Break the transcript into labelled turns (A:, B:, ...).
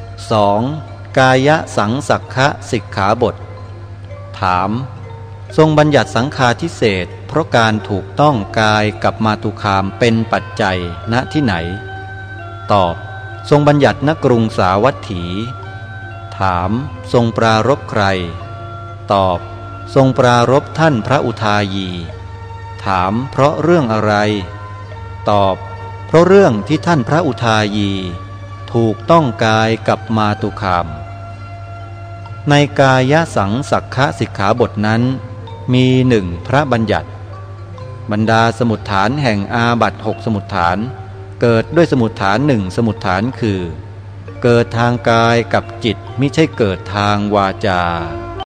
A: 2. กายสังสักขะสิกขาบท ถาม ทรงบัญญัติสังฆาทิเศษเพราะการถูกต้องกายกับมาตุคามเป็นปัจจัยณที่ไหน ตอบ ทรงบัญญัติณกรุงสาวัตถี ถาม ทรงปรารบใคร ตอบ ทรงปรารบท่านพระอุทายี ถามเพราะเรื่องอะไร ตอบ เพราะเรื่องที่ท่านพระอุทายี ถูกต้องกายกับมาตุคาม ในกายสังสักขะสิกขาบทนั้น มีหนึ่งพระบัญญัติ บรรดาสมุดฐานแห่งอาบัตหกสมุดฐาน เกิดด้วยสมุดฐานหนึ่งสมุดฐานคือ เกิดทางกายกับจิตไม่ใช่เกิดทางวาจา